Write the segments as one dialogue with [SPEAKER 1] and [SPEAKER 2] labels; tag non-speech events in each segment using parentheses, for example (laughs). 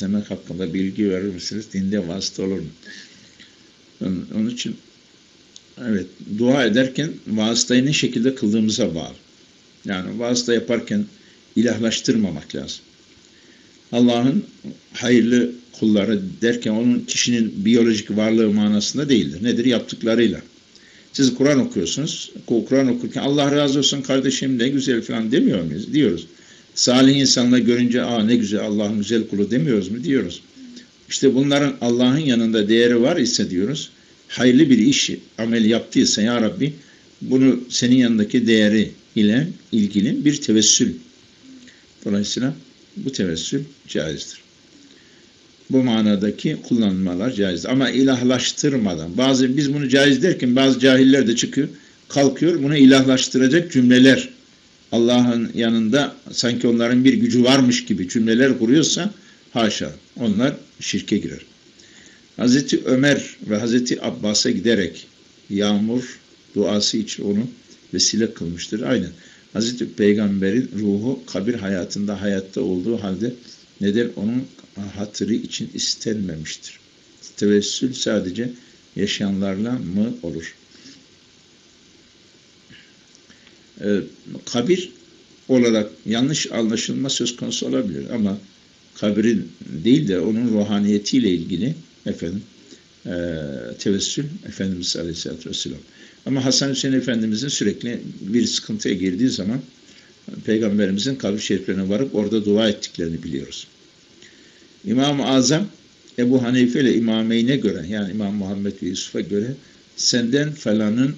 [SPEAKER 1] demek hakkında bilgi verir misiniz? Dinde vasıta olur mu? Onun için evet dua ederken vasıtayı ne şekilde kıldığımıza bağlı. Yani vasıta yaparken ilahlaştırmamak lazım. Allah'ın hayırlı kulları derken onun kişinin biyolojik varlığı manasında değildir. Nedir? Yaptıklarıyla. Siz Kur'an okuyorsunuz. Kur'an okurken Allah razı olsun kardeşim ne güzel falan demiyor muyuz? Diyoruz. Salih insanla görünce aa ne güzel Allah'ın güzel kulu demiyoruz mu? Diyoruz. İşte bunların Allah'ın yanında değeri var ise diyoruz. Hayırlı bir iş, amel yaptıysa ya Rabbi bunu senin yanındaki değeri ile ilgili bir tevessül. Dolayısıyla bu tevessül caizdir. Bu manadaki kullanmalar caizdir. Ama ilahlaştırmadan. Bazı biz bunu caiz derken bazı cahiller de çıkıyor, kalkıyor bunu ilahlaştıracak cümleler Allah'ın yanında sanki onların bir gücü varmış gibi cümleler kuruyorsa haşa onlar şirke girer. Hazreti Ömer ve Hazreti Abbas'a giderek yağmur duası için onu vesile kılmıştır. Aynen. Hazreti Peygamber'in ruhu kabir hayatında hayatta olduğu halde neden onun hatırı için istenmemiştir. Tevessül sadece yaşayanlarla mı olur? Ee, kabir olarak yanlış anlaşılma söz konusu olabilir ama kabrin değil de onun ruhaniyetiyle ilgili efendim e, tevessül Efendimiz Aleyhisselatü Vesselam. Ama Hasan Hüseyin Efendimizin sürekli bir sıkıntıya girdiği zaman Peygamberimizin kabir şeriflerine varıp orada dua ettiklerini biliyoruz. İmam-ı Azam Ebu Hanife ile İmameyn'e göre yani İmam Muhammed ve Yusuf'a göre senden falanın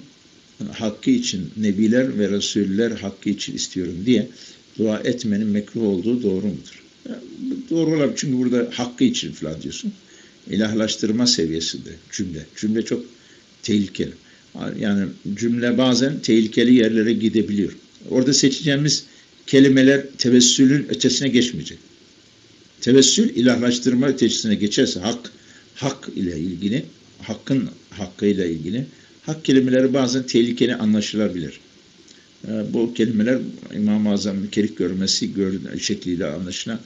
[SPEAKER 1] hakkı için nebiler ve resuller hakkı için istiyorum diye dua etmenin mekruh olduğu doğru mudur? Yani doğru olabilir çünkü burada hakkı için falan diyorsun. İlahlaştırma seviyesinde cümle. Cümle çok tehlikeli. Yani cümle bazen tehlikeli yerlere gidebiliyor. Orada seçeceğimiz kelimeler tevessülün ötesine geçmeyecek. Tevessül ilahlaştırma ötesine geçerse hak, hak ile ilgili, hakkın hakkıyla ilgili hak kelimeleri bazen tehlikeli anlaşılabilir. Bu kelimeler İmam-ı Azam'ın kerik görmesi şekliyle anlaşılan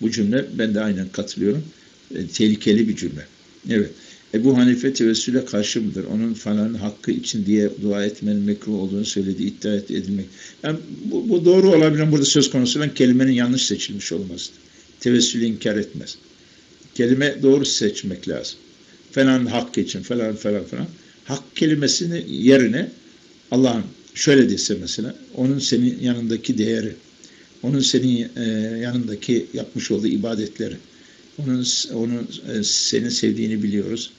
[SPEAKER 1] bu cümle ben de aynen katılıyorum. E, tehlikeli bir cümle. Evet. Ebu Hanife tevessüle karşı mıdır? Onun falan hakkı için diye dua etmenin mekruh olduğunu söylediği iddia edilmek. Yani bu, bu doğru olabilir. Burada söz konusu olan kelimenin yanlış seçilmiş olmasıdır. Tevessülü inkar etmez. Kelime doğru seçmek lazım. Falan hakkı için falan falan falan. Hak kelimesini yerine Allah'ın şöyle dese mesela onun senin yanındaki değeri, onun senin e, yanındaki yapmış olduğu ibadetleri, onun, onun e, senin sevdiğini biliyoruz,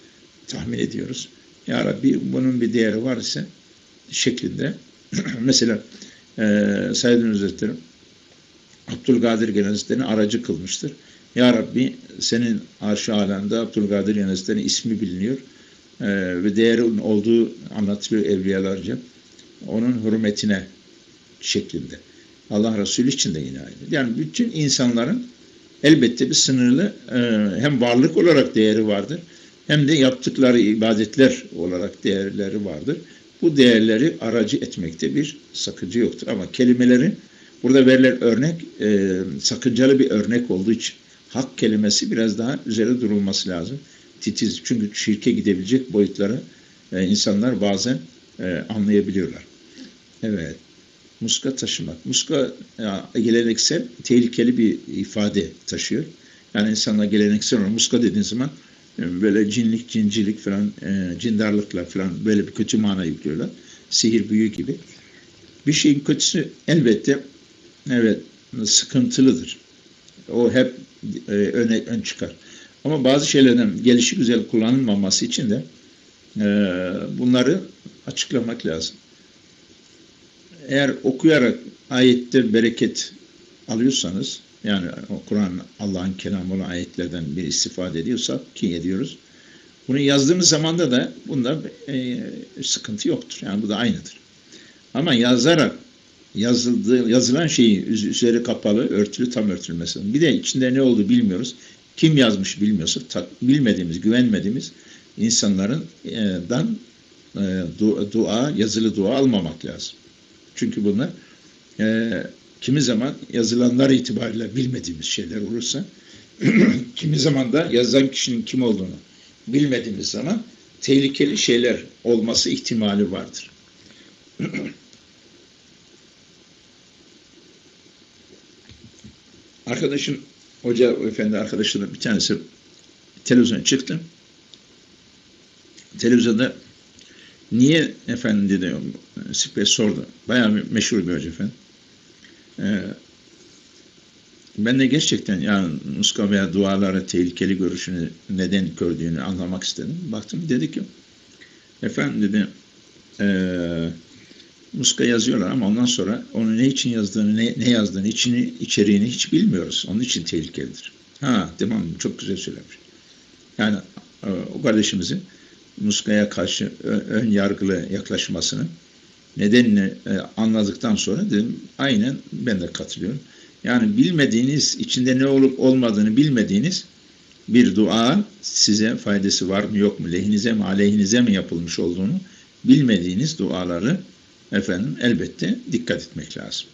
[SPEAKER 1] tahmin ediyoruz. Ya Rabbi bunun bir değeri var ise şeklinde (clears throat) mesela e, Sayyidin Hazretleri Abdülkadir Genelisi'ni aracı kılmıştır. Ya Rabbi senin arş-ı alanda Abdülkadir Genelisi'nin ismi biliniyor e, ve değeri olduğu anlatılıyor evliyalarca. Onun hürmetine şeklinde. Allah Resulü için de yine aynı. Yani bütün insanların elbette bir sınırlı e, hem varlık olarak değeri vardır hem de yaptıkları ibadetler olarak değerleri vardır. Bu değerleri aracı etmekte bir sakınca yoktur. Ama kelimelerin burada verilen örnek e, sakıncalı bir örnek olduğu için hak kelimesi biraz daha üzerine durulması lazım. Titiz çünkü şirke gidebilecek boyutları e, insanlar bazen e, anlayabiliyorlar. Evet. Muska taşımak. Muska ya, geleneksel tehlikeli bir ifade taşıyor. Yani insanlar geleneksel olarak muska dediğin zaman e, böyle cinlik, cincilik falan, e, cindarlıkla falan böyle bir kötü mana yüklüyorlar. Sihir, büyü gibi. Bir şeyin kötüsü elbette evet sıkıntılıdır. O hep e, öne ön çıkar. Ama bazı şeylerden gelişi güzel kullanılmaması için de e, bunları açıklamak lazım. Eğer okuyarak ayette bereket alıyorsanız yani Kur'an Allah'ın kelamı olan ayetlerden bir istifade ediyorsak ki ediyoruz. Bunu yazdığımız zamanda da bunda e, sıkıntı yoktur. Yani bu da aynıdır. Ama yazarak yazıldığı, yazılan şeyi üzeri kapalı, örtülü, tam örtülmesi. Bir de içinde ne olduğu bilmiyoruz. Kim yazmış bilmiyorsak, bilmediğimiz, güvenmediğimiz insanların e, dan e, dua, yazılı dua almamak lazım. Çünkü bunlar e, kimi zaman yazılanlar itibariyle bilmediğimiz şeyler olursa (clears throat) kimi zaman da yazan kişinin kim olduğunu bilmediğimiz zaman tehlikeli şeyler olması ihtimali vardır. (clears throat) Arkadaşım, hoca efendi arkadaşlarım bir tanesi televizyona çıktı. Televizyonda niye efendim dedi, spiker sordu. Bayağı meşhur bir hoca efendim. Ee, ben de gerçekten yani muska veya dualara tehlikeli görüşünü neden gördüğünü anlamak istedim. Baktım dedi ki efendim dedi eee muska yazıyorlar ama ondan sonra onu ne için yazdığını, ne, ne yazdığını, içini, içeriğini hiç bilmiyoruz. Onun için tehlikelidir. Ha, tamam çok güzel söylemiş. Yani e, o kardeşimizin muskaya karşı ön yargılı yaklaşmasını nedenini e, anladıktan sonra dedim aynen ben de katılıyorum. Yani bilmediğiniz, içinde ne olup olmadığını bilmediğiniz bir dua size faydası var mı yok mu, lehinize mi aleyhinize mi yapılmış olduğunu bilmediğiniz duaları efendim elbette dikkat etmek lazım.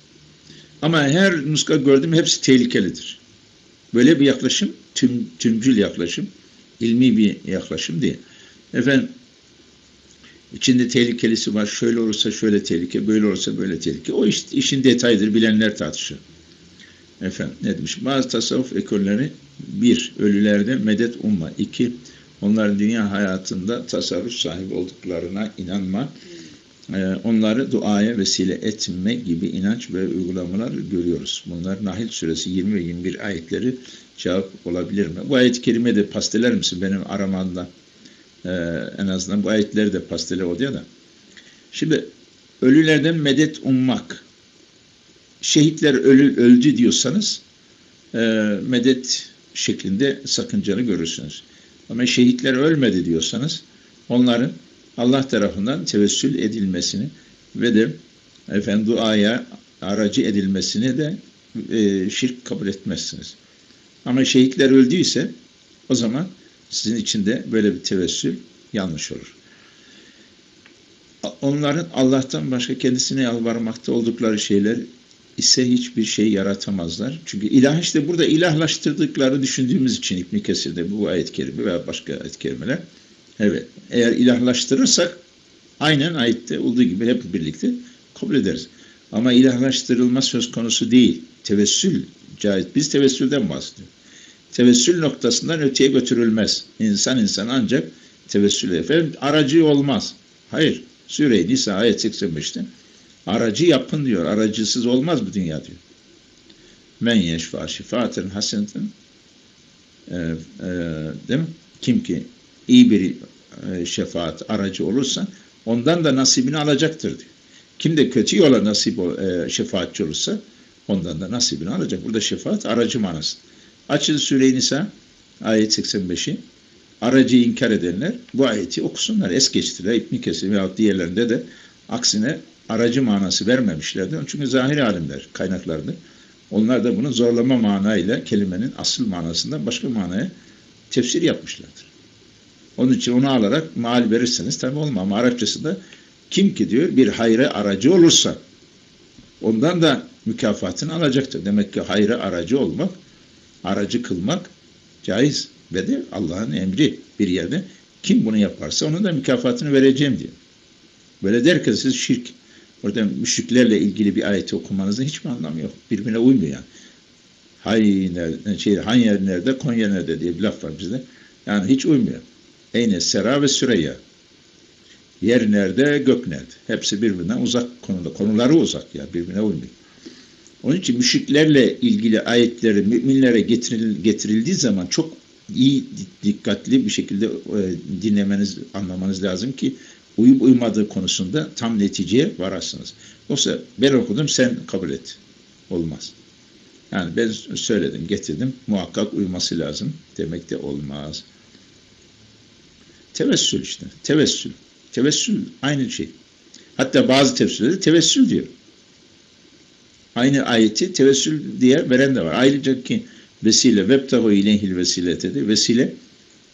[SPEAKER 1] Ama her muska gördüm hepsi tehlikelidir. Böyle bir yaklaşım tüm, tümcül yaklaşım, ilmi bir yaklaşım değil. Efendim içinde tehlikelisi var. Şöyle olursa şöyle tehlike, böyle olursa böyle tehlike. O iş, işin detayıdır. Bilenler tartışır. Efendim ne demiş? Bazı tasavvuf ekolleri bir, ölülerde medet umma. iki, onların dünya hayatında tasarruf sahibi olduklarına inanma. Ee, onları duaya vesile etme gibi inanç ve uygulamalar görüyoruz. Bunlar Nahil suresi 20 ve 21 ayetleri cevap olabilir mi? Bu ayet-i kerime de pasteler misin benim aramanda? Ee, en azından bu ayetleri de pastele oluyor da. Şimdi ölülerden medet ummak şehitler ölü, öldü diyorsanız e, medet şeklinde sakıncalı görürsünüz. Ama şehitler ölmedi diyorsanız onların Allah tarafından tevessül edilmesini ve de efendim duaya aracı edilmesini de e, şirk kabul etmezsiniz. Ama şehitler öldüyse o zaman sizin için de böyle bir tevessül yanlış olur. Onların Allah'tan başka kendisine yalvarmakta oldukları şeyler ise hiçbir şey yaratamazlar. Çünkü ilah işte burada ilahlaştırdıkları düşündüğümüz için İbn Kesir'de bu ayet kerime veya başka ayet kerimeler evet eğer ilahlaştırırsak aynen ayette olduğu gibi hep birlikte kabul ederiz. Ama ilahlaştırılma söz konusu değil. Tevessül caiz. Biz tevessülden bahsediyoruz. Tevessül noktasından öteye götürülmez. İnsan insan ancak tevessül efendim aracı olmaz. Hayır. Süre-i Nisa ayet 85'te Aracı yapın diyor. Aracısız olmaz bu dünya diyor. Men yeşfa şifaten hasenetin e, e, değil mi? Kim ki iyi bir e, şefaat aracı olursa ondan da nasibini alacaktır diyor. Kim de kötü yola nasip e, şefaatçi olursa ondan da nasibini alacak. Burada şefaat aracı manası. Açın Süre-i Nisa ayet 85'i aracı inkar edenler bu ayeti okusunlar. Es geçtiler. İbn-i Kesir veyahut diğerlerinde de aksine aracı manası vermemişlerdi. Çünkü zahir alimler kaynaklardı. Onlar da bunu zorlama manayla kelimenin asıl manasından başka manaya tefsir yapmışlardır. Onun için onu alarak mal verirseniz tabi olma ama Arapçasında kim ki diyor bir hayra aracı olursa ondan da mükafatını alacaktır. Demek ki hayra aracı olmak, aracı kılmak caiz ve de Allah'ın emri bir yerde kim bunu yaparsa onun da mükafatını vereceğim diyor. Böyle derken siz şirk Orada müşriklerle ilgili bir ayeti okumanızın hiçbir anlamı yok. Birbirine uymuyor yani. Hay nerede, şey, han yer nerede, Konya nerede diye bir laf var bizde. Yani hiç uymuyor. Eyne Sera ve Süreyya. Yer nerede, gök nerede. Hepsi birbirinden uzak konuda. Konuları uzak ya, birbirine uymuyor. Onun için müşriklerle ilgili ayetleri müminlere getiril, getirildiği zaman çok iyi, dikkatli bir şekilde e, dinlemeniz, anlamanız lazım ki uyup uymadığı konusunda tam neticeye varasınız. Yoksa ben okudum sen kabul et. Olmaz. Yani ben söyledim, getirdim. Muhakkak uyması lazım. Demek de olmaz. Tevessül işte. Tevessül. Tevessül aynı şey. Hatta bazı tefsirlerde tevessül diyor. Aynı ayeti tevessül diye veren de var. Ayrıca ki vesile vebtahu ileyhil vesilete vesile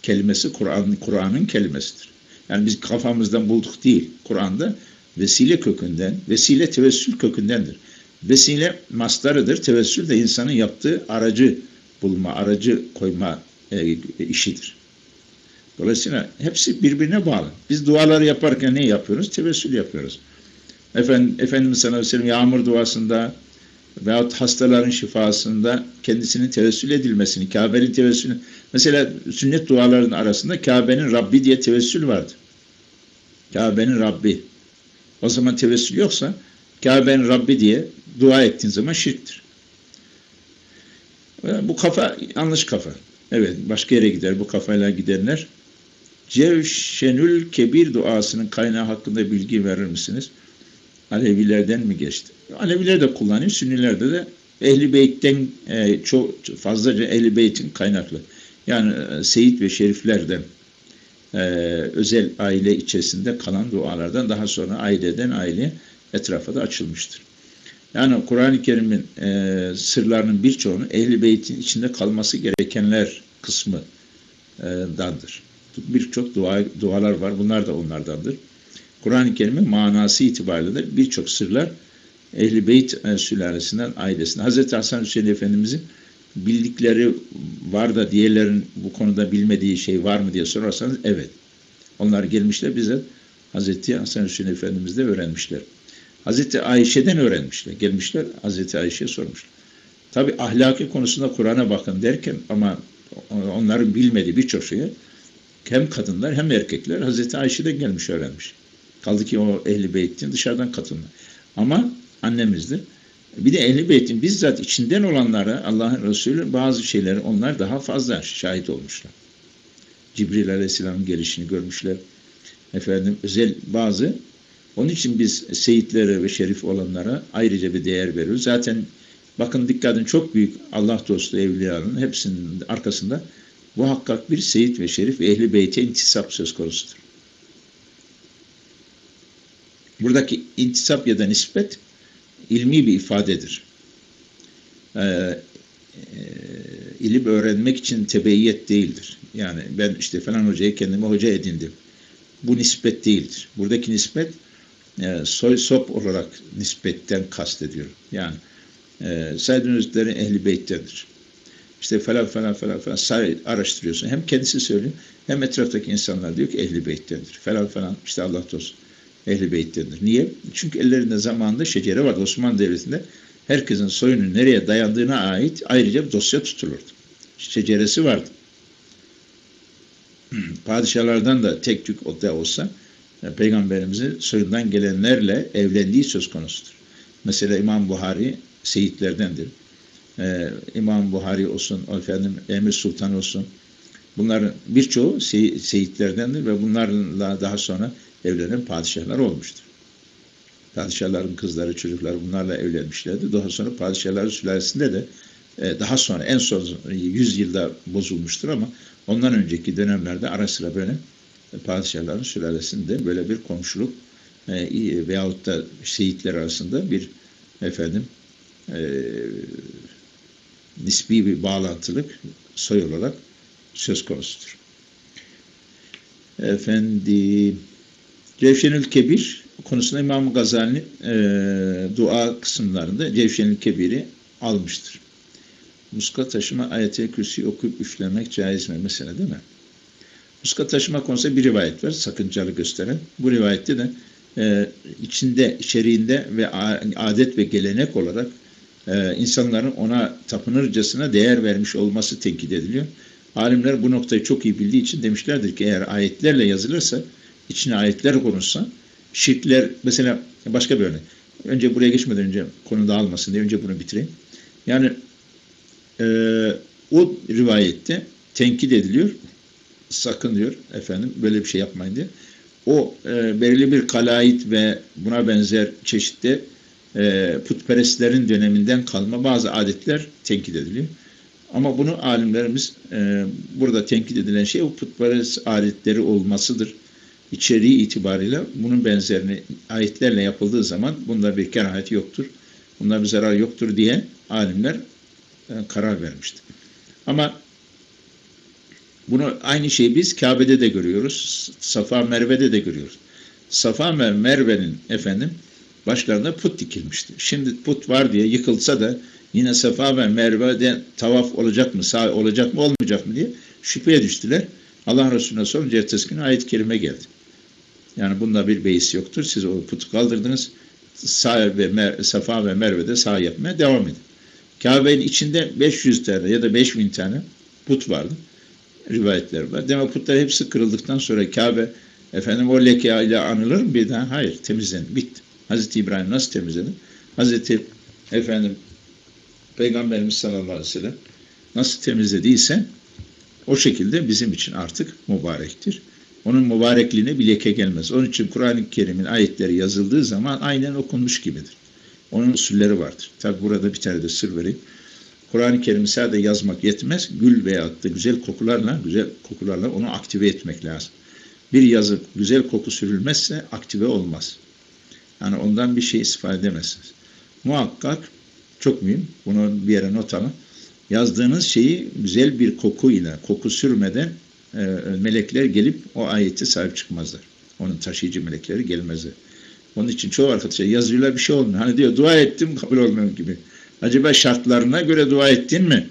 [SPEAKER 1] kelimesi Kur'an'ın Kur'an'ın kelimesidir. Yani biz kafamızdan bulduk değil. Kur'an'da vesile kökünden, vesile tevessül kökündendir. Vesile mastarıdır, tevessül de insanın yaptığı aracı bulma, aracı koyma e, işidir. Dolayısıyla hepsi birbirine bağlı. Biz duaları yaparken ne yapıyoruz? Tevessül yapıyoruz. Efendim, Efendimiz sallallahu aleyhi ve sellem yağmur duasında veyahut hastaların şifasında kendisinin tevessül edilmesini, Kabe'nin tevessülü. Mesela sünnet dualarının arasında Kabe'nin Rabbi diye tevessül vardı. Kabe'nin Rabbi. O zaman tevessül yoksa Kabe'nin Rabbi diye dua ettiğin zaman şirktir. Bu kafa yanlış kafa. Evet başka yere gider bu kafayla gidenler. Cevşenül Kebir duasının kaynağı hakkında bilgi verir misiniz? Alevilerden mi geçti? Aleviler de kullanıyor, Sünnilerde de Ehli Beyt'ten e, çok fazlaca Ehli Beyt'in kaynaklı. Yani e, Seyit ve Şeriflerden e, özel aile içerisinde kalan dualardan daha sonra aileden aileye etrafa da açılmıştır. Yani Kur'an-ı Kerim'in e, sırlarının birçoğunu Ehl-i Beyt'in içinde kalması gerekenler kısmı e, dandır. Birçok dua, dualar var. Bunlar da onlardandır. Kur'an-ı Kerim'in manası itibariyle de birçok sırlar Ehl-i Beyt e, sülalesinden, ailesinden. Hazreti Hasan Hüseyin Efendimizin bildikleri var da diğerlerin bu konuda bilmediği şey var mı diye sorarsanız evet. Onlar gelmişler bize Hazreti Hasan Hüseyin Efendimiz de öğrenmişler. Hazreti Ayşe'den öğrenmişler. Gelmişler Hazreti Ayşe'ye sormuşlar. Tabi ahlaki konusunda Kur'an'a bakın derken ama onların bilmediği birçok şeyi hem kadınlar hem erkekler Hazreti Ayşe'den gelmiş öğrenmiş. Kaldı ki o ehli beytin dışarıdan katılma. Ama annemizdir. Bir de ehli beytin bizzat içinden olanlara Allah'ın Resulü bazı şeyleri onlar daha fazla şahit olmuşlar. Cibril Aleyhisselam'ın gelişini görmüşler. Efendim özel bazı onun için biz seyitlere ve şerif olanlara ayrıca bir değer veriyoruz. Zaten bakın dikkatin çok büyük Allah dostu evliyanın hepsinin arkasında muhakkak bir seyit ve şerif ve ehli beyte intisap söz konusudur. Buradaki intisap ya da nispet ilmi bir ifadedir. Ee, e, ilim öğrenmek için tebeyyet değildir. Yani ben işte falan hocayı kendime hoca edindim. Bu nispet değildir. Buradaki nispet e, soy sop olarak nispetten kastediyor. Yani e, Said Nuruzleri Ehli Beyt'tendir. İşte falan falan falan falan say, araştırıyorsun. Hem kendisi söylüyor hem etraftaki insanlar diyor ki Ehli Beyt'tendir. Falan falan işte Allah dostu Ehli Beyt'tendir. Niye? Çünkü ellerinde zamanında şecere vardı. Osmanlı Devleti'nde herkesin soyunun nereye dayandığına ait ayrıca bir dosya tutulurdu. Şeceresi vardı. (clears throat) Padişahlardan da tek tük o da olsa Peygamberimizin soyundan gelenlerle evlendiği söz konusudur. Mesela İmam Buhari seyitlerdendir. Ee, İmam Buhari olsun, efendim Emir Sultan olsun. Bunların birçoğu sey seyitlerdendir ve bunlarla daha sonra evlenen padişahlar olmuştur. Padişahların kızları, çocukları bunlarla evlenmişlerdi. Daha sonra padişahların sülalesinde de e, daha sonra en son 100 yılda bozulmuştur ama ondan önceki dönemlerde ara sıra böyle padişahların sülalesinde böyle bir komşuluk e, veyahut da şehitler arasında bir efendim e, nispi bir bağlantılık soy olarak söz konusudur. Efendim Cevşenül Kebir konusunda İmam Gazali e, dua kısımlarında Cevşenül Kebir'i almıştır. Muska taşıma ayet-i kürsi okuyup üflemek caiz mi mesela değil mi? Muska taşıma konusunda bir rivayet var sakıncalı gösteren. Bu rivayette de e, içinde, içeriğinde ve adet ve gelenek olarak e, insanların ona tapınırcasına değer vermiş olması tenkit ediliyor. Alimler bu noktayı çok iyi bildiği için demişlerdir ki eğer ayetlerle yazılırsa, içine ayetler konuşsa, şirkler, mesela başka bir örnek. Önce buraya geçmeden önce konu dağılmasın diye önce bunu bitireyim. Yani e, o rivayette tenkit ediliyor sakın diyor efendim böyle bir şey yapmayın diye. O e, belirli bir kalayit ve buna benzer çeşitli e, putperestlerin döneminden kalma bazı adetler tenkit ediliyor. Ama bunu alimlerimiz e, burada tenkit edilen şey o putperest adetleri olmasıdır. İçeriği itibariyle bunun benzerini ayetlerle yapıldığı zaman bunda bir kerahati yoktur. Bunda bir zarar yoktur diye alimler e, karar vermiştir. Ama bunu aynı şeyi biz Kabe'de de görüyoruz. Safa Merve'de de görüyoruz. Safa ve Merve'nin efendim başlarına put dikilmişti. Şimdi put var diye yıkılsa da yine Safa ve Merve'de tavaf olacak mı, sağ olacak mı, olmayacak mı diye şüpheye düştüler. Allah Resulüne sorunca ertesi gün ayet-i kerime geldi. Yani bunda bir beis yoktur. Siz o putu kaldırdınız. Sağ ve Mer Safa ve Merve'de sağ yapmaya devam edin. Kabe'nin içinde 500 tane ya da 5000 tane put vardı. Rivayetler var. Demek putlar hepsi kırıldıktan sonra Kabe efendim o leke ile anılır mı bir daha? Hayır temizlendi. Bitti. Hazreti İbrahim nasıl temizledi? Hazreti efendim Peygamberimiz sallallahu aleyhi ve sellem nasıl temizlediyse o şekilde bizim için artık mübarektir. Onun mübarekliğine bir leke gelmez. Onun için Kur'an-ı Kerim'in ayetleri yazıldığı zaman aynen okunmuş gibidir. Onun usulleri vardır. Tabi burada bir tane de sır vereyim. Kur'an-ı Kerim'i sadece yazmak yetmez. Gül veya da güzel kokularla, güzel kokularla onu aktive etmek lazım. Bir yazı güzel koku sürülmezse aktive olmaz. Yani ondan bir şey istifade edemezsiniz. Muhakkak çok mühim. Bunu bir yere not alın. Yazdığınız şeyi güzel bir kokuyla, koku sürmeden e, melekler gelip o ayeti sahip çıkmazlar. Onun taşıyıcı melekleri gelmezler. Onun için çoğu arkadaşlar yazıyorlar bir şey olmuyor. Hani diyor dua ettim kabul olmuyor gibi. Acaba şartlarına göre dua ettin mi?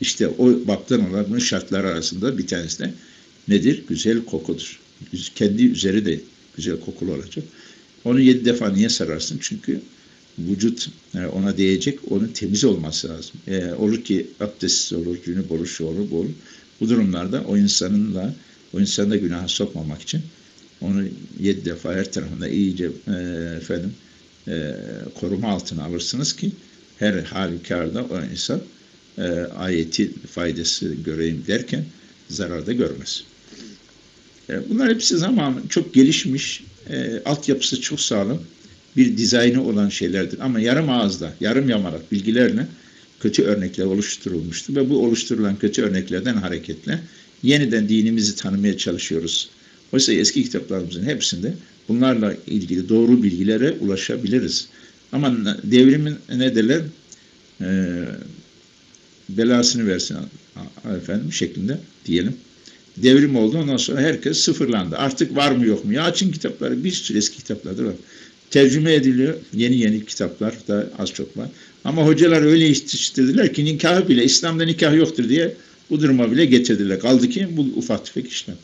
[SPEAKER 1] İşte o baktan olan bunun şartları arasında bir tanesi de nedir? Güzel kokudur. Kendi üzeri de güzel kokulu olacak. Onu yedi defa niye sararsın? Çünkü vücut e, ona değecek, onun temiz olması lazım. E, olur ki abdestsiz olur, cünüp olur, şu olur, bu olur. Bu durumlarda o insanınla, o insanı da günaha sokmamak için onu yedi defa her tarafında iyice e, efendim e, koruma altına alırsınız ki her halükarda o insan e, ayeti faydası göreyim derken zararda görmez. E, bunlar hepsi zaman çok gelişmiş, e, altyapısı çok sağlam bir dizaynı olan şeylerdir. Ama yarım ağızda, yarım yamarak bilgilerle kötü örnekler oluşturulmuştu ve bu oluşturulan kötü örneklerden hareketle yeniden dinimizi tanımaya çalışıyoruz. Oysa eski kitaplarımızın hepsinde bunlarla ilgili doğru bilgilere ulaşabiliriz. Ama devrimin ne derler? E, belasını versin efendim şeklinde diyelim. Devrim oldu ondan sonra herkes sıfırlandı. Artık var mı yok mu? Ya açın kitapları bir sürü eski kitaplarda var. Tercüme ediliyor. Yeni yeni kitaplar da az çok var. Ama hocalar öyle yetiştirdiler ki nikahı bile İslam'da nikah yoktur diye bu duruma bile getirdiler. Kaldı ki bu ufak tefek işlem.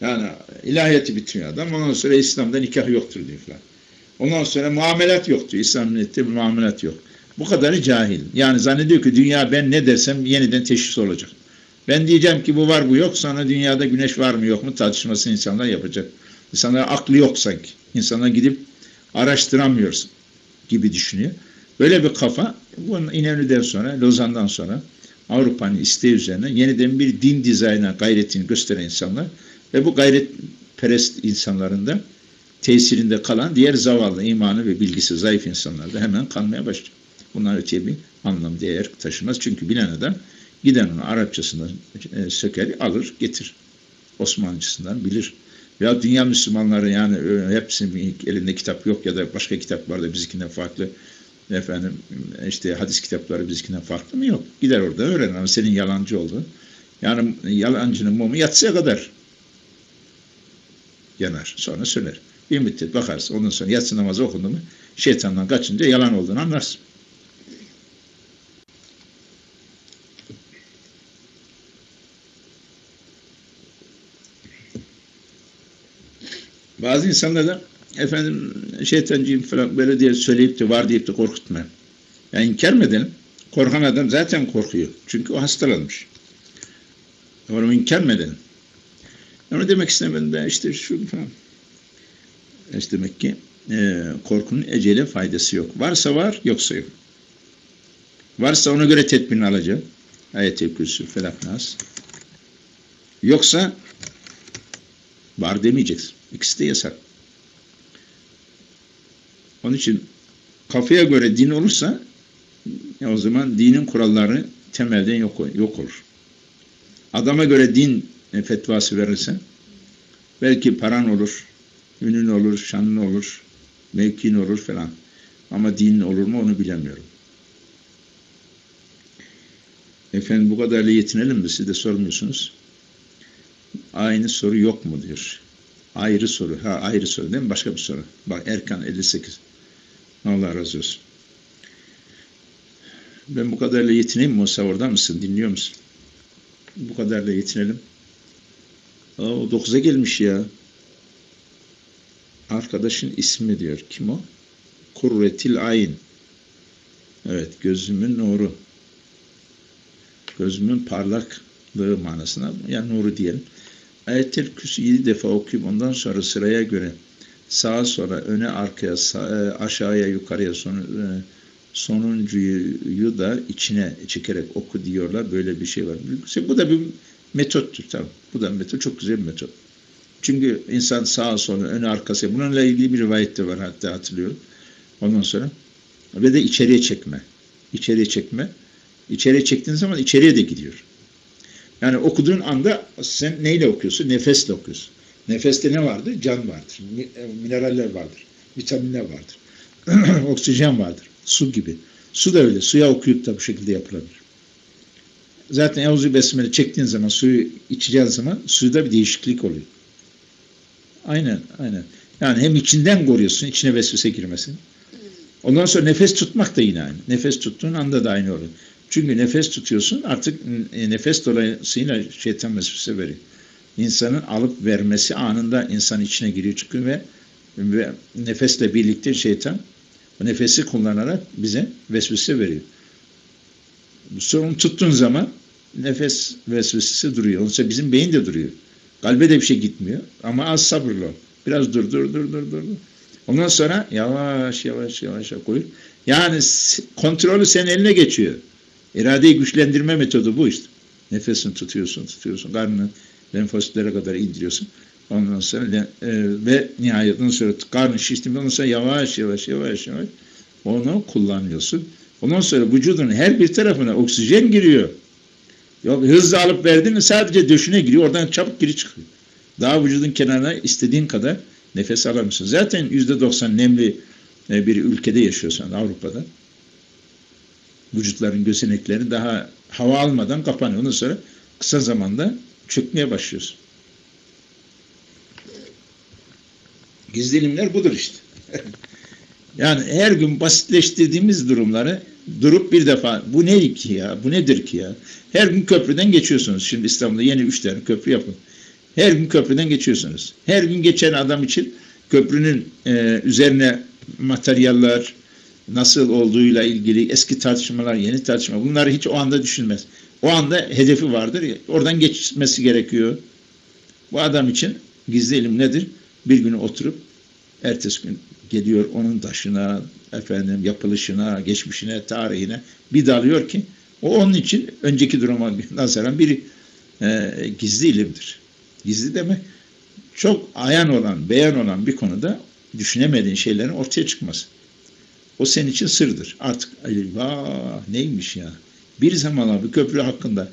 [SPEAKER 1] Yani ilahiyatı bitiriyor adam. Ondan sonra İslam'da nikah yoktur diyor falan. Ondan sonra muamelat yok diyor. İslam millette muamelat yok. Bu kadarı cahil. Yani zannediyor ki dünya ben ne dersem yeniden teşhis olacak. Ben diyeceğim ki bu var bu yok. Sonra dünyada güneş var mı yok mu tartışmasını insanlar yapacak. İnsanlar aklı yok sanki. İnsanlar gidip araştıramıyorsun gibi düşünüyor. Böyle bir kafa bunun İnönü'den sonra, Lozan'dan sonra Avrupa'nın isteği üzerine yeniden bir din dizayna gayretini gösteren insanlar ve bu gayretperest insanların da tesirinde kalan diğer zavallı imanı ve bilgisi zayıf insanlar da hemen kanmaya başlıyor. Bunlar öteye bir anlam değer taşımaz. Çünkü bilen adam giden onu Arapçasından e, söker, alır, getir. Osmanlıcısından bilir. Ya dünya Müslümanları yani e, hepsinin elinde kitap yok ya da başka kitap var da bizimkinden farklı efendim işte hadis kitapları bizimkinden farklı mı yok. Gider orada öğrenir ama senin yalancı olduğun. Yani yalancının mumu yatsıya kadar yanar. Sonra söner. Bir müddet bakarsın. Ondan sonra yatsı namazı okundu mu şeytandan kaçınca yalan olduğunu anlarsın. Bazı insanlar da efendim şeytancıyım falan böyle diye söyleyip de var deyip de korkutma. Yani inkar mı edelim? Korkan adam zaten korkuyor. Çünkü o hastalanmış. Onu inkar mı edelim? Onu demek istemedim ben işte şu falan. İşte demek ki e, korkunun ecele faydası yok. Varsa var, yoksa yok. Varsa ona göre tedbirini alacağım. Ayet-i Kürsü, Felak Nas. Yoksa var demeyeceksin. İkisi de yasak. Onun için kafaya göre din olursa o zaman dinin kuralları temelden yok, yok olur. Adama göre din fetvası verirsen belki paran olur, ünün olur, şanın olur, mevkin olur falan. Ama din olur mu onu bilemiyorum. Efendim bu kadarla yetinelim mi? Siz de sormuyorsunuz. Aynı soru yok mu diyor. Ayrı soru. Ha ayrı soru değil mi? Başka bir soru. Bak Erkan 58. Allah razı olsun. Ben bu kadarla yetineyim Musa orada mısın? Dinliyor musun? Bu kadarla yetinelim. Aa, o 9'a gelmiş ya. Arkadaşın ismi diyor. Kim o? Kurretil Ayn. Evet, gözümün nuru. Gözümün parlaklığı manasına, yani nuru diyelim. Ayet-el Kürsü 7 defa okuyup ondan sonra sıraya göre sağa sola, öne arkaya, sağa, e, aşağıya, yukarıya, son, e, sonuncuyu da içine çekerek oku diyorlar. Böyle bir şey var. Bu da bir metottur tabii. Bu da metot. Çok güzel bir metot. Çünkü insan sağa sola, öne arkası. Bununla ilgili bir rivayet de var hatta hatırlıyorum. Ondan sonra ve de içeriye çekme. İçeriye çekme. İçeriye çektiğin zaman içeriye de gidiyor. Yani okuduğun anda sen neyle okuyorsun? Nefesle okuyorsun. Nefeste ne vardır? Can vardır. E, mineraller vardır. Vitaminler vardır. (clears throat) Oksijen vardır. Su gibi. Su da öyle. Suya okuyup da bu şekilde yapılabilir. Zaten Yavuz Besmele çektiğin zaman, suyu içeceğin zaman suyda bir değişiklik oluyor. Aynen, aynen. Yani hem içinden koruyorsun, içine vesvese girmesin. Ondan sonra nefes tutmak da yine aynı. Nefes tuttuğun anda da aynı oluyor. Çünkü nefes tutuyorsun artık e, nefes dolayısıyla şeytan vesvese veriyor. İnsanın alıp vermesi anında insan içine giriyor çıkıyor ve, ve nefesle birlikte şeytan o nefesi kullanarak bize vesvese veriyor. Sonra tuttuğun zaman nefes vesvesesi duruyor. Oysa bizim beyin de duruyor. Kalbe de bir şey gitmiyor. Ama az sabırlı ol. Biraz dur dur dur dur dur. Ondan sonra yavaş yavaş yavaş koyup yani kontrolü senin eline geçiyor. İradeyi güçlendirme metodu bu işte. Nefesini tutuyorsun, tutuyorsun. Karnını lenfositlere kadar indiriyorsun. Ondan sonra e, ve nihayet ondan sonra karnı şiştiğinde ondan sonra yavaş yavaş yavaş yavaş onu kullanıyorsun. Ondan sonra vücudun her bir tarafına oksijen giriyor. Yok hızlı alıp verdin mi sadece döşüne giriyor. Oradan çabuk geri çıkıyor. Daha vücudun kenarına istediğin kadar nefes alamıyorsun. Zaten yüzde doksan nemli e, bir ülkede yaşıyorsan Avrupa'da vücutların gözenekleri daha hava almadan kapanıyor. Ondan sonra kısa zamanda çökmeye başlıyorsun. Gizli ilimler budur işte. (laughs) yani her gün basitleştirdiğimiz durumları durup bir defa bu ne ki ya, bu nedir ki ya? Her gün köprüden geçiyorsunuz. Şimdi İstanbul'da yeni üç tane köprü yapın. Her gün köprüden geçiyorsunuz. Her gün geçen adam için köprünün e, üzerine materyaller nasıl olduğuyla ilgili eski tartışmalar, yeni tartışma bunları hiç o anda düşünmez. O anda hedefi vardır. Oradan geçmesi gerekiyor. Bu adam için gizli ilim nedir? Bir günü oturup ertesi gün geliyor onun taşına, efendim yapılışına, geçmişine, tarihine bir dalıyor ki o onun için önceki duruma (laughs) nazaran bir e, gizli ilimdir. Gizli demek çok ayan olan, beyan olan bir konuda düşünemediğin şeylerin ortaya çıkması. O senin için sırdır. Artık vah neymiş ya. Bir zamanlar bir köprü hakkında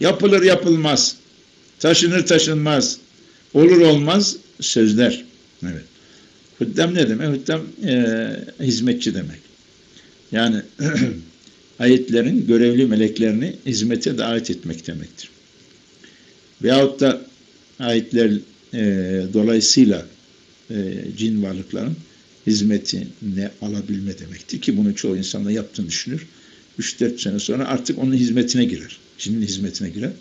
[SPEAKER 1] yapılır yapılmaz, taşınır taşınmaz, olur olmaz sözler. Evet. Hüddem ne demek? Hüddem e, hizmetçi demek. Yani (clears throat) ayetlerin görevli meleklerini hizmete davet etmek demektir. Veyahut da ayetler e, dolayısıyla e, cin varlıkların hizmetine alabilme demektir ki bunu çoğu insan da yaptığını düşünür. 3-4 sene sonra artık onun hizmetine girer. Cinin hizmetine girer.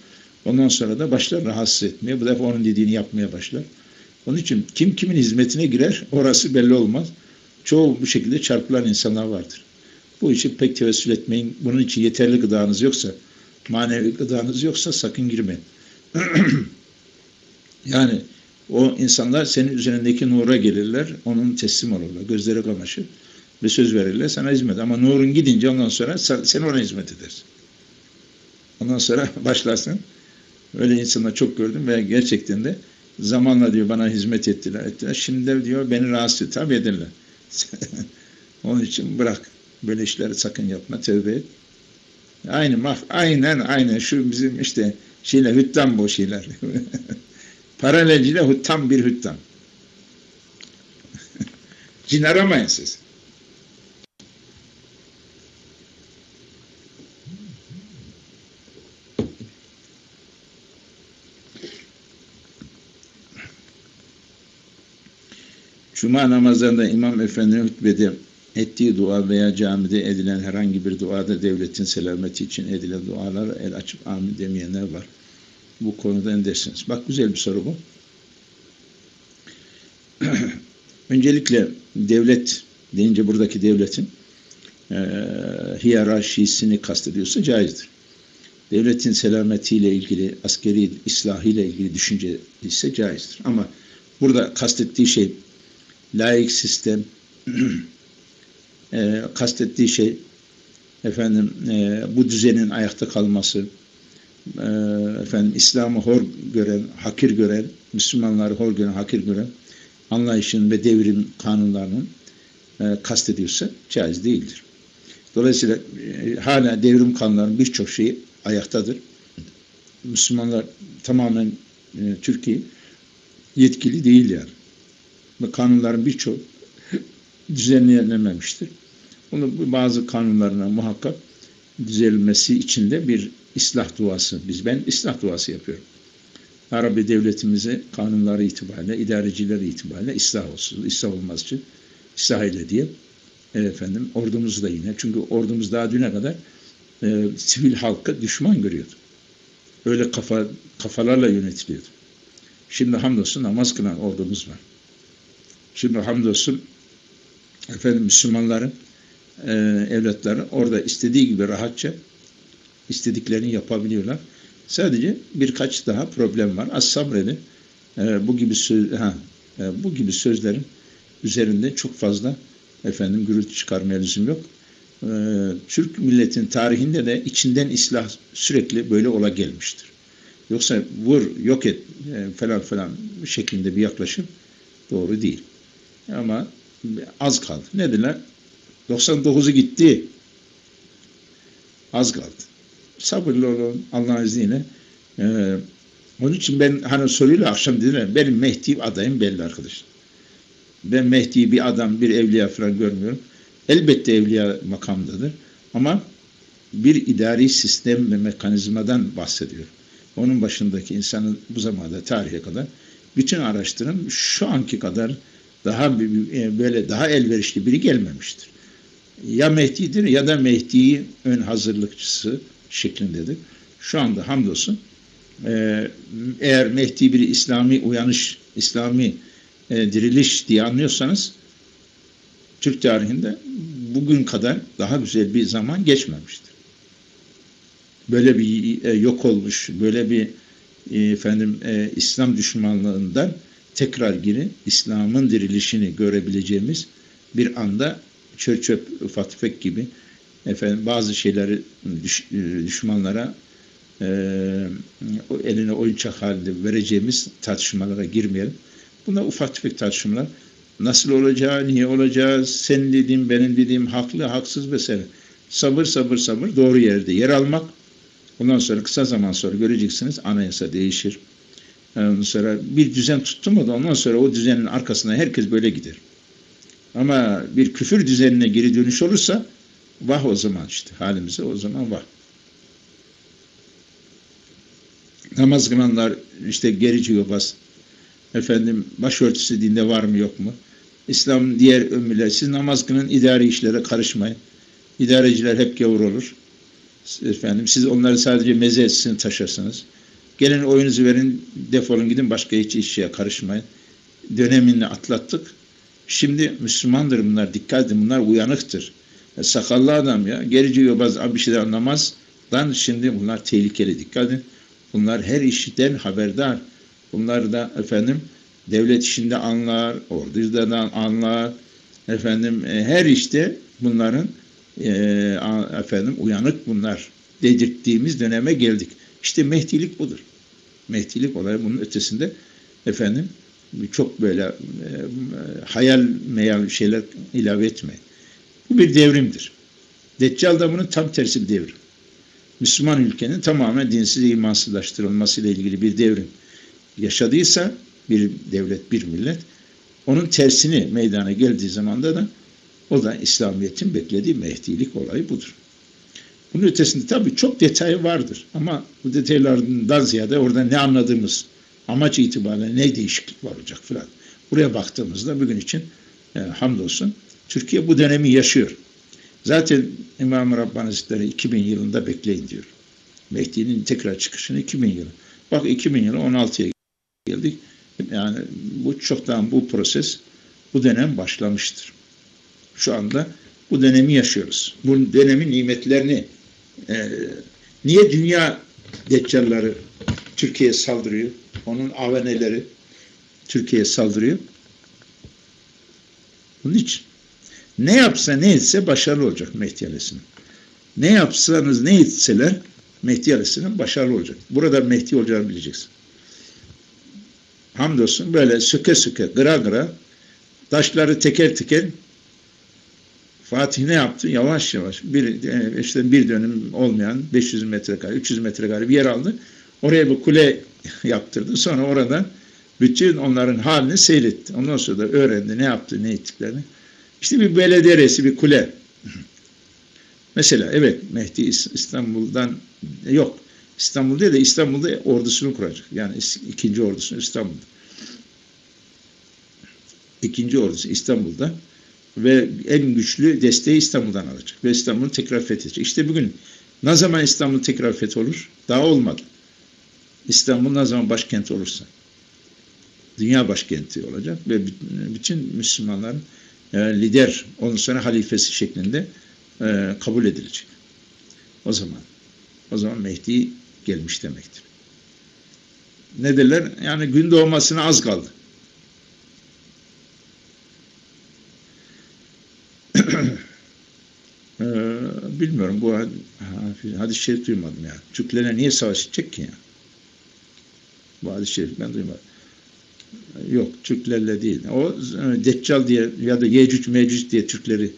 [SPEAKER 1] Ondan sonra da başlar rahatsız etmeye. Bu defa onun dediğini yapmaya başlar. Onun için kim kimin hizmetine girer orası belli olmaz. Çoğu bu şekilde çarpılan insanlar vardır. Bu işi pek tevessül etmeyin. Bunun için yeterli gıdanız yoksa, manevi gıdanız yoksa sakın girmeyin. (clears throat) yani o insanlar senin üzerindeki nura gelirler, onun teslim olurlar, gözleri kamaşır ve söz verirler sana hizmet. Ama nurun gidince ondan sonra sen ona hizmet edersin. Ondan sonra (laughs) başlarsın. Öyle insanlar çok gördüm ve gerçekten de zamanla diyor bana hizmet ettiler. ettiler. Şimdi de diyor beni rahatsız tabi ederler. (laughs) Onun için bırak. Böyle işleri sakın yapma. Tövbe et. Aynı aynen aynen şu bizim işte şeyler hüttan bu şeyler. (laughs) Paralelciyle tam bir hüttam. (laughs) Cin aramayın siz. Cuma namazlarında İmam Efendi hutbede ettiği dua veya camide edilen herhangi bir duada devletin selameti için edilen dualara el açıp amin demeyenler var. Bu konuda ne dersiniz? Bak güzel bir soru bu. (clears throat) Öncelikle devlet deyince buradaki devletin e, hiyerarşisini kastediyorsa caizdir. Devletin selametiyle ilgili, askeri islahıyla ilgili düşünce ise caizdir. Ama burada kastettiği şey laik sistem, (clears throat) e, kastettiği şey efendim e, bu düzenin ayakta kalması, e, efendim İslam'ı hor gören, hakir gören, Müslümanları hor gören, hakir gören anlayışın ve devrim kanunlarının e, kastediyorsa caiz değildir. Dolayısıyla e, hala devrim kanunlarının birçok şeyi ayaktadır. Müslümanlar tamamen e, Türkiye yetkili değil yani. Ve kanunların birçok (laughs) düzenlenememiştir. Bunu bazı kanunlarına muhakkak düzelmesi için de bir islah duası. Biz ben islah duası yapıyorum. Arabi devletimize kanunları itibariyle, idareciler itibariyle ıslah olsun. Islah olmaz için ıslah ile diye e, efendim ordumuz da yine. Çünkü ordumuz daha düne kadar e, sivil halkı düşman görüyordu. Öyle kafa kafalarla yönetiliyordu. Şimdi hamdolsun namaz kılan ordumuz var. Şimdi hamdolsun efendim Müslümanların e, evlatları orada istediği gibi rahatça istediklerini yapabiliyorlar. Sadece birkaç daha problem var. Az sabredin. E, bu gibi söz, ha, e, bu gibi sözlerin üzerinde çok fazla efendim gürültü çıkarmaya lüzum yok. E, Türk milletin tarihinde de içinden islah sürekli böyle ola gelmiştir. Yoksa vur, yok et e, falan falan şeklinde bir yaklaşım doğru değil. Ama az kaldı. Nedirler? 99'u gitti. Az kaldı sabırlı olun Allah'ın izniyle. Ee, onun için ben hani soruyla akşam dediler benim Mehdi adayım belli arkadaşlar. Ben Mehdi bir adam, bir evliya falan görmüyorum. Elbette evliya makamdadır. Ama bir idari sistem ve mekanizmadan bahsediyor. Onun başındaki insanın bu zamanda tarihe kadar bütün araştırım şu anki kadar daha e, böyle daha elverişli biri gelmemiştir. Ya Mehdi'dir ya da Mehdi'yi ön hazırlıkçısı şeklindedir. Şu anda hamdolsun e, eğer Mehdi bir İslami uyanış, İslami e, diriliş diye anlıyorsanız Türk tarihinde bugün kadar daha güzel bir zaman geçmemiştir. Böyle bir e, yok olmuş, böyle bir e, efendim e, İslam düşmanlığından tekrar geri İslam'ın dirilişini görebileceğimiz bir anda çöp çöp ufak tefek gibi efendim bazı şeyleri düş, e, düşmanlara e, eline oyuncak halinde vereceğimiz tartışmalara girmeyelim. Buna ufak tefek tartışmalar nasıl olacağı, niye olacağı, sen dediğim, benim dediğim haklı, haksız mesele. Sabır, sabır, sabır doğru yerde yer almak. Ondan sonra kısa zaman sonra göreceksiniz anayasa değişir. Ondan sonra bir düzen tuttu mu da ondan sonra o düzenin arkasına herkes böyle gider. Ama bir küfür düzenine geri dönüş olursa Vah o zaman işte halimize o zaman vah. Namaz kılanlar işte gerici yobaz. Efendim başörtüsü dinde var mı yok mu? İslam diğer ömürler siz namaz kılın idari işlere karışmayın. İdareciler hep gavur olur. Efendim siz onları sadece meze etsini taşırsınız. Gelin oyunuzu verin defolun gidin başka hiç işe karışmayın. Dönemini atlattık. Şimdi Müslümandır bunlar dikkat edin bunlar uyanıktır. E, sakallı adam ya. Gerici yobaz bir şeyler anlamaz. Lan şimdi bunlar tehlikeli. Dikkat edin. Bunlar her işten haberdar. Bunlar da efendim devlet işinde anlar, orduda da anlar. Efendim e, her işte bunların e, efendim uyanık bunlar dedirttiğimiz döneme geldik. İşte Mehdilik budur. Mehdilik olayı bunun ötesinde efendim çok böyle e, hayal meyal şeyler ilave etmeyin. Bu bir devrimdir. Deccal da bunun tam tersi bir devrim. Müslüman ülkenin tamamen dinsiz imansızlaştırılması ile ilgili bir devrim yaşadıysa bir devlet, bir millet onun tersini meydana geldiği zamanda da o da İslamiyet'in beklediği mehdilik olayı budur. Bunun ötesinde tabii çok detay vardır ama bu detaylardan ziyade orada ne anladığımız amaç itibariyle ne değişiklik var olacak falan. Buraya baktığımızda bugün için e, hamdolsun Türkiye bu dönemi yaşıyor. Zaten İmam-ı Rabbani Hazretleri 2000 yılında bekleyin diyor. Mehdi'nin tekrar çıkışını 2000 yılı. Bak 2000 yılı 16'ya geldik. Yani bu çoktan bu proses bu dönem başlamıştır. Şu anda bu dönemi yaşıyoruz. Bu dönemin nimetlerini e, niye dünya deccalları Türkiye'ye saldırıyor? Onun aveneleri Türkiye'ye saldırıyor. Bunun için. Ne yapsa ne etse başarılı olacak Mehdi Aleyhisselam. Ne yapsanız ne etseler Mehdi Aleyhisselam başarılı olacak. Burada Mehdi olacağını bileceksin. Hamdolsun böyle söke söke, gıra gıra taşları teker teker Fatih ne yaptı? Yavaş yavaş bir işte bir dönüm olmayan 500 metrekare, 300 metrekare bir yer aldı. Oraya bir kule (laughs) yaptırdı. Sonra orada bütün onların halini seyretti. Ondan sonra da öğrendi ne yaptı, ne ettiklerini. İşte bir belediye reisi, bir kule. Mesela evet Mehdi İstanbul'dan yok. İstanbul değil de İstanbul'da ordusunu kuracak. Yani ikinci ordusunu İstanbul'da. İkinci ordusu İstanbul'da ve en güçlü desteği İstanbul'dan alacak. Ve İstanbul'u tekrar fethedecek. İşte bugün ne zaman İstanbul tekrar feth olur? Daha olmadı. İstanbul ne zaman başkent olursa. Dünya başkenti olacak ve bütün Müslümanların e, lider, ondan sonra halifesi şeklinde e, kabul edilecek. O zaman o zaman Mehdi gelmiş demektir. Ne derler? Yani gün doğmasına az kaldı. ee, (clears throat) bilmiyorum bu hadis-i şerif duymadım ya. Türklerle niye savaş edecek ki ya? Bu hadis-i şerif ben duymadım. Yok Türklerle değil. O e, Deccal diye ya da Yecüc Mecüc diye Türkleri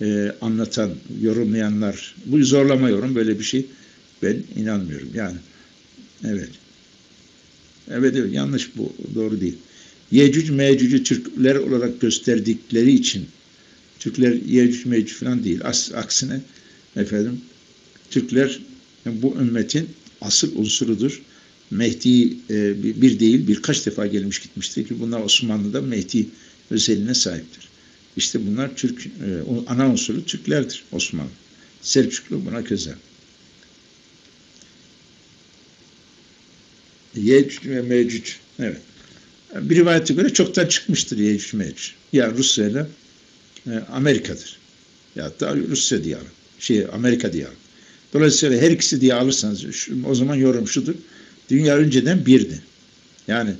[SPEAKER 1] e, anlatan, yorumlayanlar bu zorlama yorum böyle bir şey ben inanmıyorum. Yani evet. Evet, evet yanlış bu. Doğru değil. Yecüc Mecüc'ü Türkler olarak gösterdikleri için Türkler Yecüc Mecüc falan değil. As, aksine efendim Türkler bu ümmetin asıl unsurudur. Mehdi e, bir değil birkaç defa gelmiş gitmiştir ki bunlar Osmanlı'da Mehdi özeline sahiptir. İşte bunlar Türk e, ana unsuru Türklerdir Osmanlı. Selçuklu buna közel. Yecüc ve Mecüc. Evet. Bir rivayete göre çoktan çıkmıştır Yecüc Mecüc. Ya Rusya ile e, Amerika'dır. Ya da Rusya diye alın. Şey, Amerika diye alın. Dolayısıyla her ikisi diye alırsanız o zaman yorum şudur. Dünya önceden birdi. Yani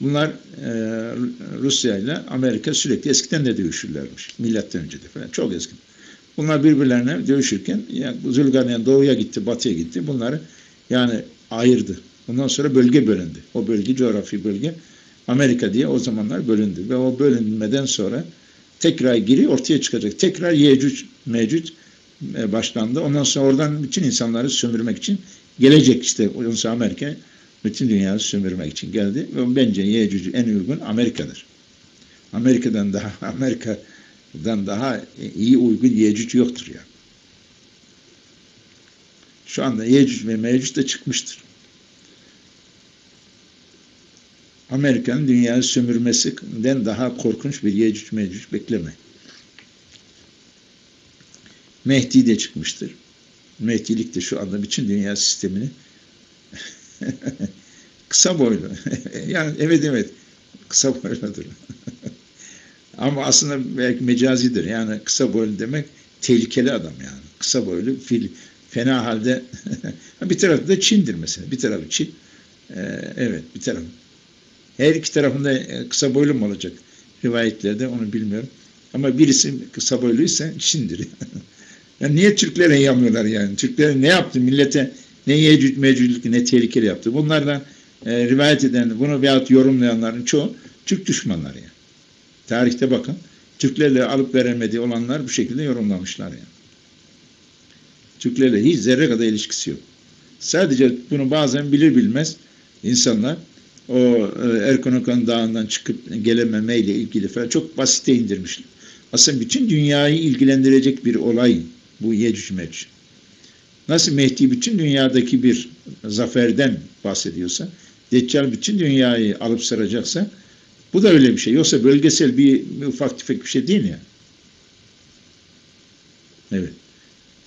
[SPEAKER 1] bunlar e, Rusya ile Amerika sürekli eskiden de dövüşürlermiş. Milattan önce de falan. Çok eski. Bunlar birbirlerine dövüşürken yani Zulgarniyen doğuya gitti, batıya gitti. Bunları yani ayırdı. Ondan sonra bölge bölündü. O bölge, coğrafi bölge Amerika diye o zamanlar bölündü. Ve o bölünmeden sonra tekrar giri ortaya çıkacak. Tekrar Yecüc, Mecüc e, başlandı. Ondan sonra oradan bütün insanları sömürmek için gelecek işte. Sonra Amerika bütün dünyayı sömürmek için geldi. Ve bence Yecüc en uygun Amerika'dır. Amerika'dan daha (laughs) Amerika'dan daha iyi uygun Yecüc yoktur ya. Yani. Şu anda Yecüc ve Mecüc de çıkmıştır. Amerika'nın dünyayı sömürmesinden daha korkunç bir Yecüc Mecüc bekleme. Mehdi de çıkmıştır. Mehdilik de şu anda bütün dünya sistemini (laughs) kısa boylu. (laughs) yani evet evet kısa boyludur. (laughs) Ama aslında belki mecazidir. Yani kısa boylu demek tehlikeli adam yani. Kısa boylu fil fena halde bir tarafı da Çin'dir mesela. Bir tarafı Çin. Ee, evet bir tarafı her iki tarafında e, kısa boylu mu olacak? Rivayetlerde onu bilmiyorum. Ama birisi kısa boyluysa Çin'dir. Yani niye Türklere yamıyorlar yani? Türkler ne yaptı? Millete ne yecüc mecüclük ne tehlikeli yaptı. Bunlardan e, rivayet eden, bunu veyahut yorumlayanların çoğu Türk düşmanları yani. Tarihte bakın. Türklerle alıp veremediği olanlar bu şekilde yorumlamışlar yani. Türklerle hiç zerre kadar ilişkisi yok. Sadece bunu bazen bilir bilmez insanlar o e, Erkonokon Dağı'ndan çıkıp gelememeyle ilgili falan çok basite indirmişler. Aslında bütün dünyayı ilgilendirecek bir olay bu Yecüc Mecüc. Nasıl Mehdi bütün dünyadaki bir zaferden bahsediyorsa, Deccal bütün dünyayı alıp saracaksa, Bu da öyle bir şey. Yoksa bölgesel bir, bir ufak tefek bir şey değil ya. Evet.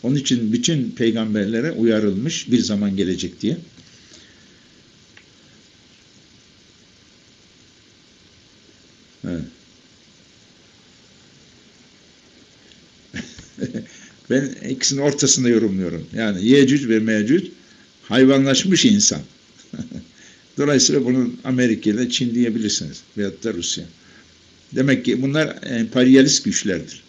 [SPEAKER 1] Onun için bütün peygamberlere uyarılmış bir zaman gelecek diye. Evet. Ben ikisinin ortasında yorumluyorum. Yani Yecüc ve Mecüc hayvanlaşmış insan. (laughs) Dolayısıyla bunun Amerika ile Çin diyebilirsiniz. Veyahut da Rusya. Demek ki bunlar emperyalist güçlerdir.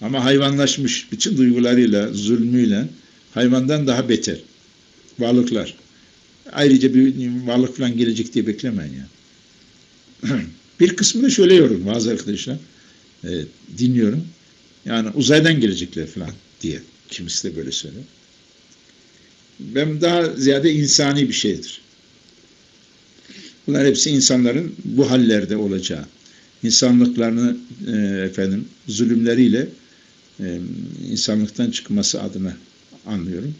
[SPEAKER 1] Ama hayvanlaşmış bütün duygularıyla, zulmüyle hayvandan daha beter. Varlıklar. Ayrıca bir varlık falan gelecek diye beklemeyin ya. (clears throat) bir kısmı da şöyle yorum bazı arkadaşlar. E, dinliyorum. Yani uzaydan gelecekler falan diye. Kimisi de böyle söylüyor. Ben daha ziyade insani bir şeydir. Bunlar hepsi insanların bu hallerde olacağı. İnsanlıklarını e, efendim zulümleriyle e, insanlıktan çıkması adına anlıyorum.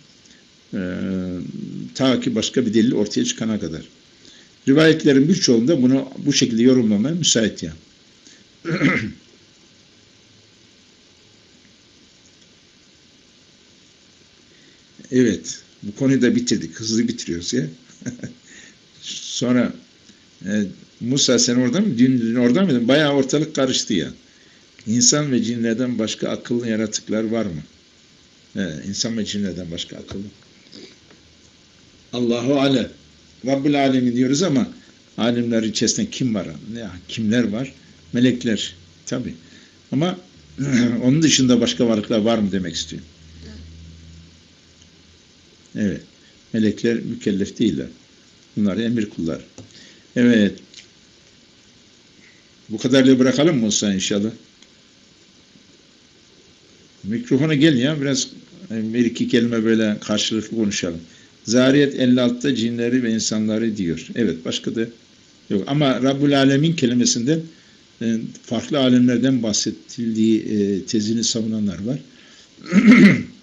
[SPEAKER 1] E, ta ki başka bir delil ortaya çıkana kadar. Rivayetlerin birçoğunda bunu bu şekilde yorumlamaya müsait yani. (clears throat) evet, bu konuyu da bitirdik. Hızlı bitiriyoruz ya. (laughs) Sonra e, Musa sen orada mı? Dün, dün orada mıydın? Bayağı ortalık karıştı ya. İnsan ve cinlerden başka akıllı yaratıklar var mı? Evet, insan ve cinlerden başka akıllı. Allahu alem. Rabbül alemin diyoruz ama alimler içerisinde kim var? Ya, kimler var? Melekler. Tabi. Ama (clears throat) onun dışında başka varlıklar var mı demek istiyor. Evet. Melekler mükellef değiller. Bunlar emir kullar. Evet. Bu kadarla bırakalım mı Musa inşallah? Mikrofona gel ya biraz bir iki kelime böyle karşılıklı konuşalım. Zariyet 56'da cinleri ve insanları diyor. Evet başka da yok. Ama Rabbul Alemin kelimesinde e, farklı alemlerden bahsettildiği e, tezini savunanlar var. (clears throat)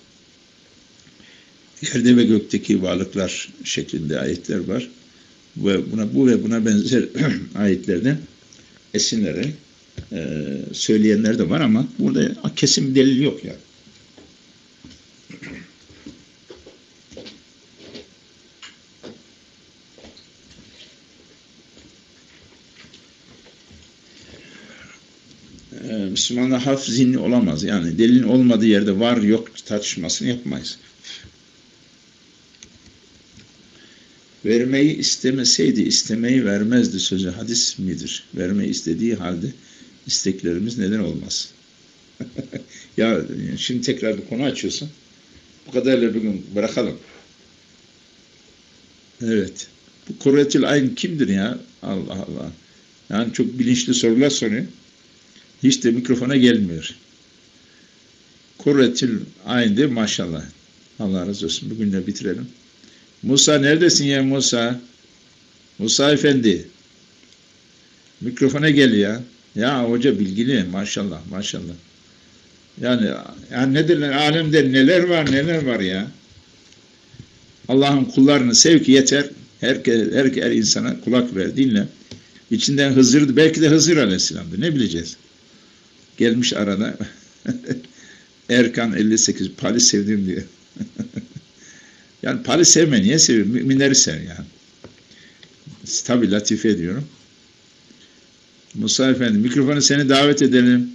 [SPEAKER 1] Yerde ve gökteki varlıklar şeklinde ayetler var. Ve buna bu ve buna benzer (clears throat) ayetlerden esinlerek e, söyleyenler de var ama burada kesin bir delil yok yani. E, Müslümanlar hafif zihni olamaz. Yani delilin olmadığı yerde var yok tartışmasını yapmayız. Vermeyi istemeseydi istemeyi vermezdi sözü hadis midir? Vermeyi istediği halde isteklerimiz neden olmaz? (laughs) ya şimdi tekrar bir konu açıyorsun. Bu kadarıyla bugün bırakalım. Evet. Bu Kurretül Ayn kimdir ya? Allah Allah. Yani çok bilinçli sorular soruyor. Hiç de mikrofona gelmiyor. Kurretül Ayn'de maşallah. Allah razı olsun. Bugün de bitirelim. Musa neredesin ya Musa? Musa Efendi. Mikrofona gel ya. Ya hoca bilgili maşallah maşallah. Yani, yani ne derler alemde neler var neler var ya. Allah'ın kullarını sev ki yeter. Her, her, her insana kulak ver dinle. İçinden Hızır'dı. Belki de Hızır Aleyhisselam'dı. Ne bileceğiz? Gelmiş arada. (laughs) Erkan 58 Pali sevdim diyor. (laughs) yani Pali sevme. Niye seviyor? Müminleri sev yani. Tabi latife ediyorum. Musa Efendi mikrofonu seni davet edelim.